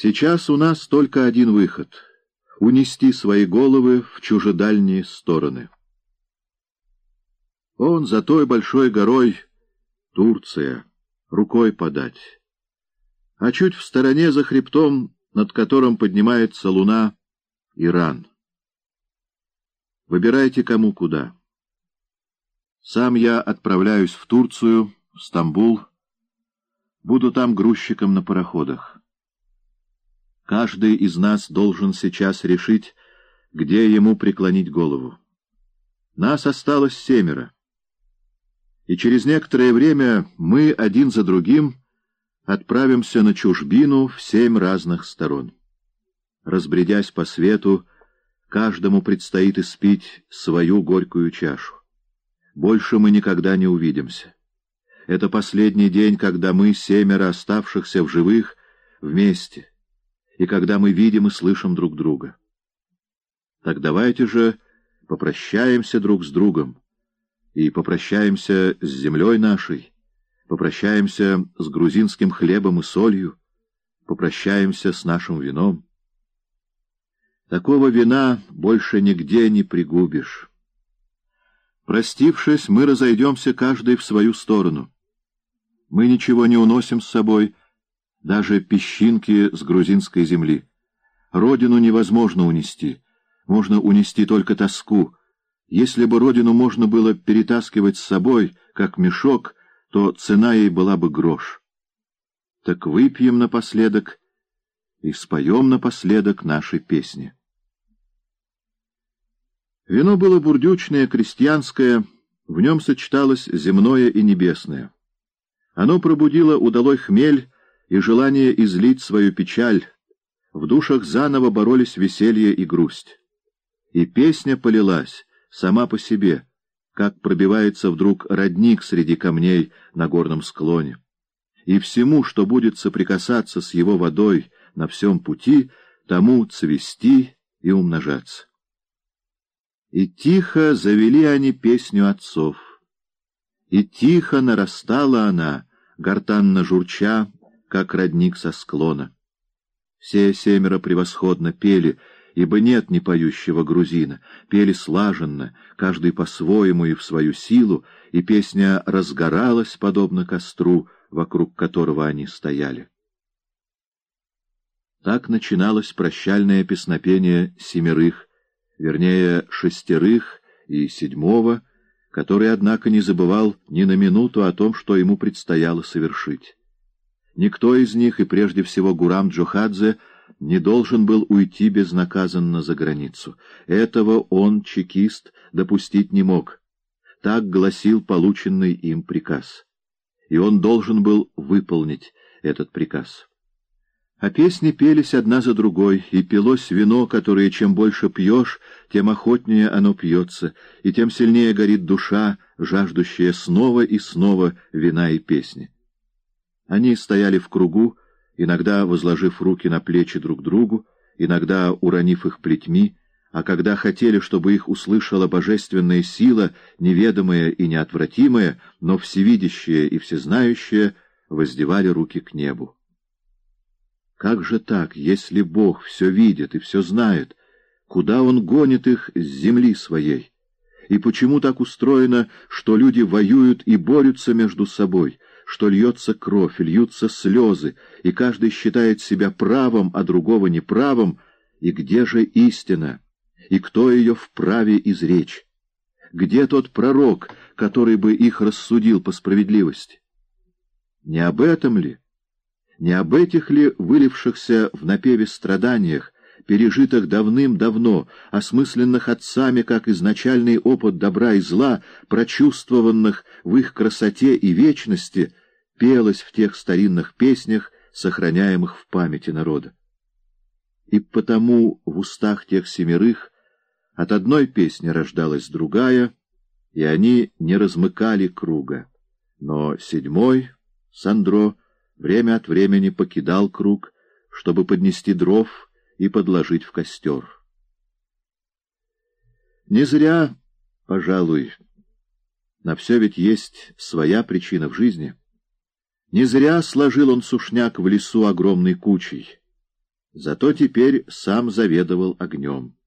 Сейчас у нас только один выход — унести свои головы в чужедальние стороны. Он за той большой горой Турция, рукой подать. А чуть в стороне за хребтом, над которым поднимается луна, Иран. Выбирайте кому куда. Сам я отправляюсь в Турцию, в Стамбул, буду там грузчиком на пароходах. Каждый из нас должен сейчас решить, где ему преклонить голову. Нас осталось семеро и через некоторое время мы один за другим отправимся на чужбину в семь разных сторон. Разбредясь по свету, каждому предстоит испить свою горькую чашу. Больше мы никогда не увидимся. Это последний день, когда мы, семеро оставшихся в живых, вместе, и когда мы видим и слышим друг друга. Так давайте же попрощаемся друг с другом, и попрощаемся с землей нашей, попрощаемся с грузинским хлебом и солью, попрощаемся с нашим вином. Такого вина больше нигде не пригубишь. Простившись, мы разойдемся каждый в свою сторону. Мы ничего не уносим с собой, даже песчинки с грузинской земли. Родину невозможно унести, можно унести только тоску — если бы родину можно было перетаскивать с собой, как мешок, то цена ей была бы грош. Так выпьем напоследок и споем напоследок наши песни. Вино было бурдючное, крестьянское, в нем сочеталось земное и небесное. Оно пробудило удалой хмель и желание излить свою печаль, в душах заново боролись веселье и грусть. И песня полилась, сама по себе, как пробивается вдруг родник среди камней на горном склоне. И всему, что будет соприкасаться с его водой на всем пути, тому цвести и умножаться. И тихо завели они песню отцов. И тихо нарастала она, гортанно журча, как родник со склона. Все семеро превосходно пели — ибо нет не поющего грузина. Пели слаженно, каждый по-своему и в свою силу, и песня разгоралась, подобно костру, вокруг которого они стояли. Так начиналось прощальное песнопение семерых, вернее, шестерых и седьмого, который, однако, не забывал ни на минуту о том, что ему предстояло совершить. Никто из них, и прежде всего Гурам Джохадзе, не должен был уйти безнаказанно за границу. Этого он, чекист, допустить не мог. Так гласил полученный им приказ. И он должен был выполнить этот приказ. А песни пелись одна за другой, и пилось вино, которое чем больше пьешь, тем охотнее оно пьется, и тем сильнее горит душа, жаждущая снова и снова вина и песни. Они стояли в кругу, иногда возложив руки на плечи друг другу, иногда уронив их плетьми, а когда хотели, чтобы их услышала божественная сила, неведомая и неотвратимая, но всевидящая и всезнающая, воздевали руки к небу. Как же так, если Бог все видит и все знает, куда Он гонит их с земли своей? И почему так устроено, что люди воюют и борются между собой, что льется кровь, льются слезы, и каждый считает себя правым, а другого неправым, и где же истина, и кто ее вправе изречь? Где тот пророк, который бы их рассудил по справедливости? Не об этом ли? Не об этих ли вылившихся в напеве страданиях, пережитых давным-давно, осмысленных отцами как изначальный опыт добра и зла, прочувствованных в их красоте и вечности, пелось в тех старинных песнях, сохраняемых в памяти народа. И потому в устах тех семерых от одной песни рождалась другая, и они не размыкали круга. Но седьмой, Сандро, время от времени покидал круг, чтобы поднести дров и подложить в костер. Не зря, пожалуй, на все ведь есть своя причина в жизни — не зря сложил он сушняк в лесу огромной кучей. Зато теперь сам заведовал огнем.